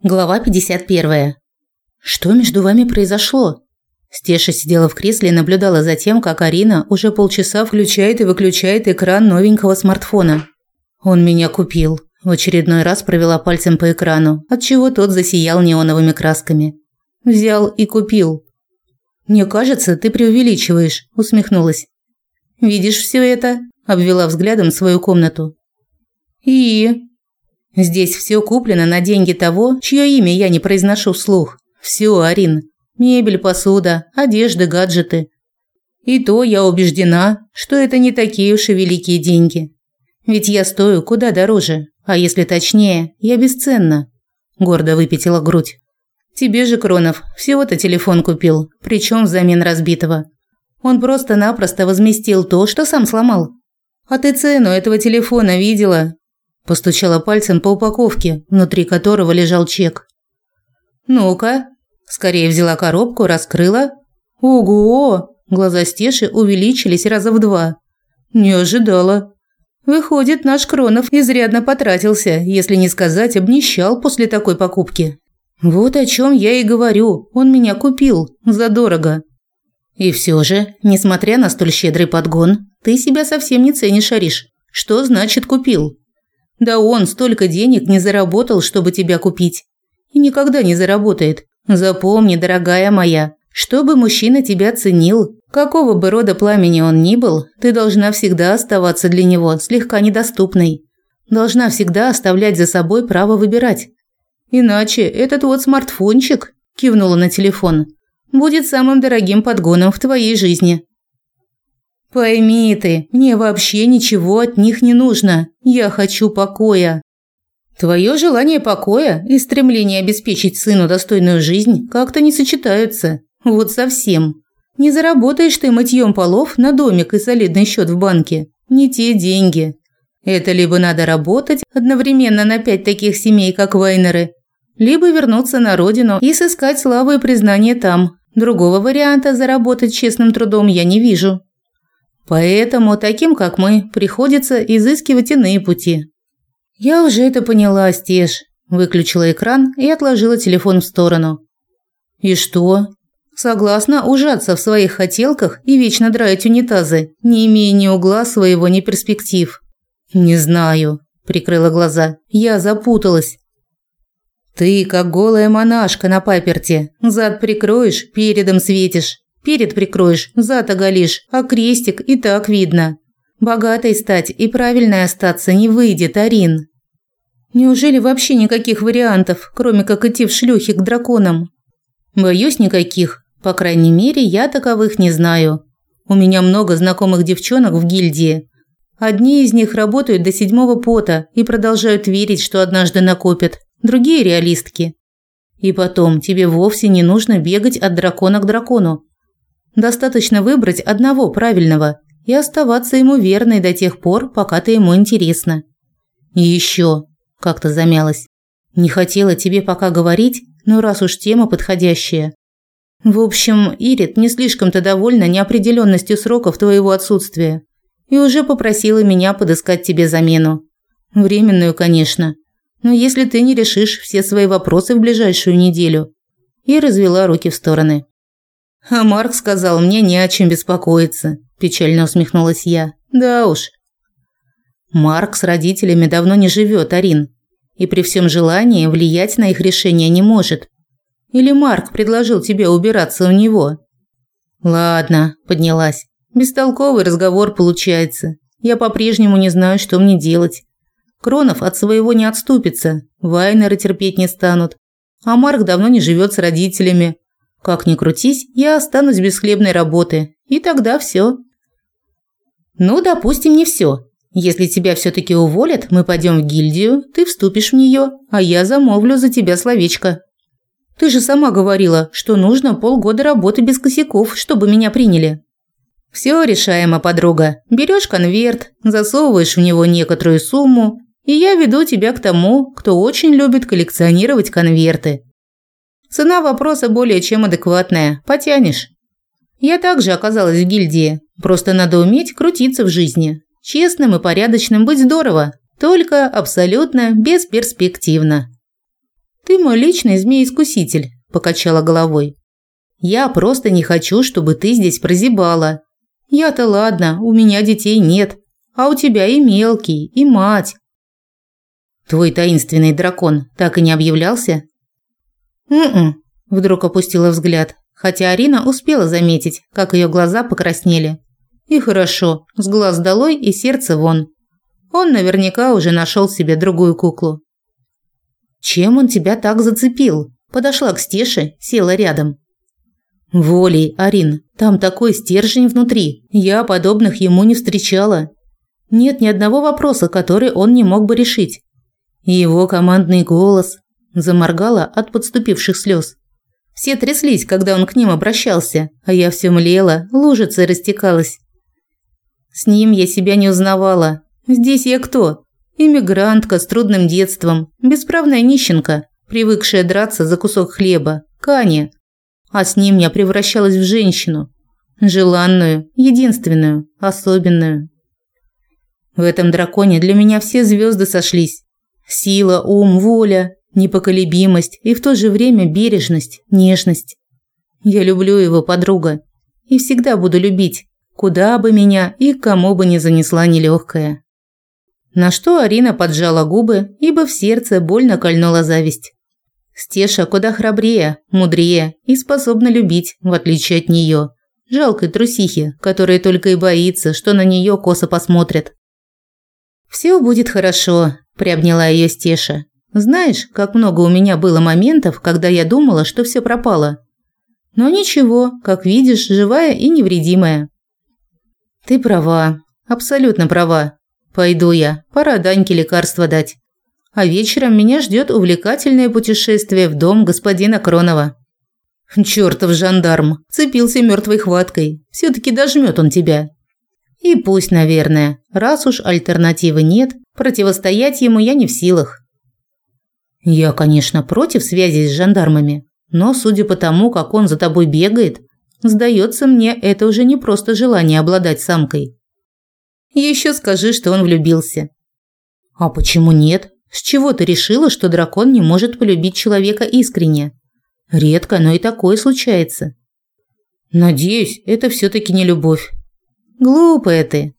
Глава 51. Что между вами произошло? Стеша сидела в кресле и наблюдала за тем, как Арина уже полчаса включает и выключает экран новенького смартфона. Он меня купил. В очередной раз провела пальцем по экрану, отчего тот засиял неоновыми красками. Взял и купил. Мне кажется, ты преувеличиваешь, усмехнулась. Видишь все это? обвела взглядом свою комнату. И Здесь все куплено на деньги того, чье имя я не произношу вслух. Все, Арин. Мебель, посуда, одежда, гаджеты. И то я убеждена, что это не такие уж и великие деньги. Ведь я стою куда дороже, а если точнее, я бесценна. Гордо выпятила грудь. Тебе же, Кронов, всего-то телефон купил, причем взамен разбитого. Он просто-напросто возместил то, что сам сломал. А ты цену этого телефона видела? Постучала пальцем по упаковке, внутри которого лежал чек. «Ну-ка». Скорее взяла коробку, раскрыла. «Ого!» Глаза Стеши увеличились раза в два. «Не ожидала». Выходит, наш Кронов изрядно потратился, если не сказать, обнищал после такой покупки. Вот о чем я и говорю. Он меня купил. Задорого. И все же, несмотря на столь щедрый подгон, ты себя совсем не ценишь, Ариш. Что значит купил? Да он столько денег не заработал, чтобы тебя купить. И никогда не заработает. Запомни, дорогая моя, чтобы мужчина тебя ценил, какого бы рода пламени он ни был, ты должна всегда оставаться для него слегка недоступной. Должна всегда оставлять за собой право выбирать. Иначе этот вот смартфончик, кивнула на телефон, будет самым дорогим подгоном в твоей жизни. Пойми ты, мне вообще ничего от них не нужно. Я хочу покоя. Твое желание покоя и стремление обеспечить сыну достойную жизнь как-то не сочетаются. Вот совсем. Не заработаешь ты мытьем полов на домик и солидный счет в банке. Не те деньги. Это либо надо работать одновременно на пять таких семей, как Вайнеры, либо вернуться на родину и сыскать славу и признание там. Другого варианта заработать честным трудом я не вижу. Поэтому таким, как мы, приходится изыскивать иные пути. Я уже это поняла, Стеж. Выключила экран и отложила телефон в сторону. И что? Согласна ужаться в своих хотелках и вечно драить унитазы, не имея ни угла своего, ни перспектив. Не знаю, прикрыла глаза. Я запуталась. Ты как голая монашка на паперте. Зад прикроешь, передом светишь. Перед прикроешь, зад оголишь, а крестик и так видно. Богатой стать и правильной остаться не выйдет, Арин. Неужели вообще никаких вариантов, кроме как идти в шлюхи к драконам? Боюсь никаких. По крайней мере, я таковых не знаю. У меня много знакомых девчонок в гильдии. Одни из них работают до седьмого пота и продолжают верить, что однажды накопят. Другие реалистки. И потом, тебе вовсе не нужно бегать от дракона к дракону. Достаточно выбрать одного правильного и оставаться ему верной до тех пор, пока ты ему интересна. И еще, как-то замялась. Не хотела тебе пока говорить, но раз уж тема подходящая. В общем, Ирит не слишком-то довольна неопределенностью сроков твоего отсутствия и уже попросила меня подыскать тебе замену. Временную, конечно. Но если ты не решишь все свои вопросы в ближайшую неделю. И развела руки в стороны. А Марк сказал мне не о чем беспокоиться, печально усмехнулась я. Да уж. Марк с родителями давно не живет, Арин, и при всем желании влиять на их решение не может. Или Марк предложил тебе убираться у него? Ладно, поднялась. Бестолковый разговор получается. Я по-прежнему не знаю, что мне делать. Кронов от своего не отступится, Вайнеры терпеть не станут. А Марк давно не живет с родителями, как ни крутись, я останусь без хлебной работы, и тогда все. Ну, допустим, не все. Если тебя все таки уволят, мы пойдем в гильдию, ты вступишь в нее, а я замолвлю за тебя словечко. Ты же сама говорила, что нужно полгода работы без косяков, чтобы меня приняли. Все решаемо, подруга. Берешь конверт, засовываешь в него некоторую сумму, и я веду тебя к тому, кто очень любит коллекционировать конверты. Цена вопроса более чем адекватная. Потянешь. Я также оказалась в гильдии. Просто надо уметь крутиться в жизни. Честным и порядочным быть здорово, только абсолютно бесперспективно. Ты мой личный змей-искуситель, покачала головой. Я просто не хочу, чтобы ты здесь прозябала. Я-то ладно, у меня детей нет, а у тебя и мелкий, и мать. Твой таинственный дракон так и не объявлялся? М-м, вдруг опустила взгляд, хотя Арина успела заметить, как ее глаза покраснели. И хорошо, с глаз долой и сердце вон. Он наверняка уже нашел себе другую куклу. Чем он тебя так зацепил? Подошла к Стеше, села рядом. Волей, Арин, там такой стержень внутри. Я подобных ему не встречала. Нет ни одного вопроса, который он не мог бы решить. его командный голос заморгала от подступивших слез. Все тряслись, когда он к ним обращался, а я все млела, лужицей растекалась. С ним я себя не узнавала. Здесь я кто? Иммигрантка с трудным детством, бесправная нищенка, привыкшая драться за кусок хлеба, Каня. А с ним я превращалась в женщину. Желанную, единственную, особенную. В этом драконе для меня все звезды сошлись. Сила, ум, воля, непоколебимость и в то же время бережность, нежность. Я люблю его, подруга, и всегда буду любить, куда бы меня и кому бы ни занесла нелегкая. На что Арина поджала губы, ибо в сердце больно кольнула зависть. Стеша куда храбрее, мудрее и способна любить, в отличие от нее. Жалкой трусихи, которая только и боится, что на нее косо посмотрят. «Все будет хорошо», – приобняла ее Стеша. «Знаешь, как много у меня было моментов, когда я думала, что все пропало. Но ничего, как видишь, живая и невредимая». «Ты права, абсолютно права. Пойду я, пора Даньке лекарство дать. А вечером меня ждет увлекательное путешествие в дом господина Кронова». «Чёртов жандарм, цепился мертвой хваткой. все таки дожмет он тебя». И пусть, наверное, раз уж альтернативы нет, противостоять ему я не в силах. Я, конечно, против связи с жандармами, но судя по тому, как он за тобой бегает, сдается мне, это уже не просто желание обладать самкой. Еще скажи, что он влюбился. А почему нет? С чего ты решила, что дракон не может полюбить человека искренне? Редко, но и такое случается. Надеюсь, это все таки не любовь. Глупая ты.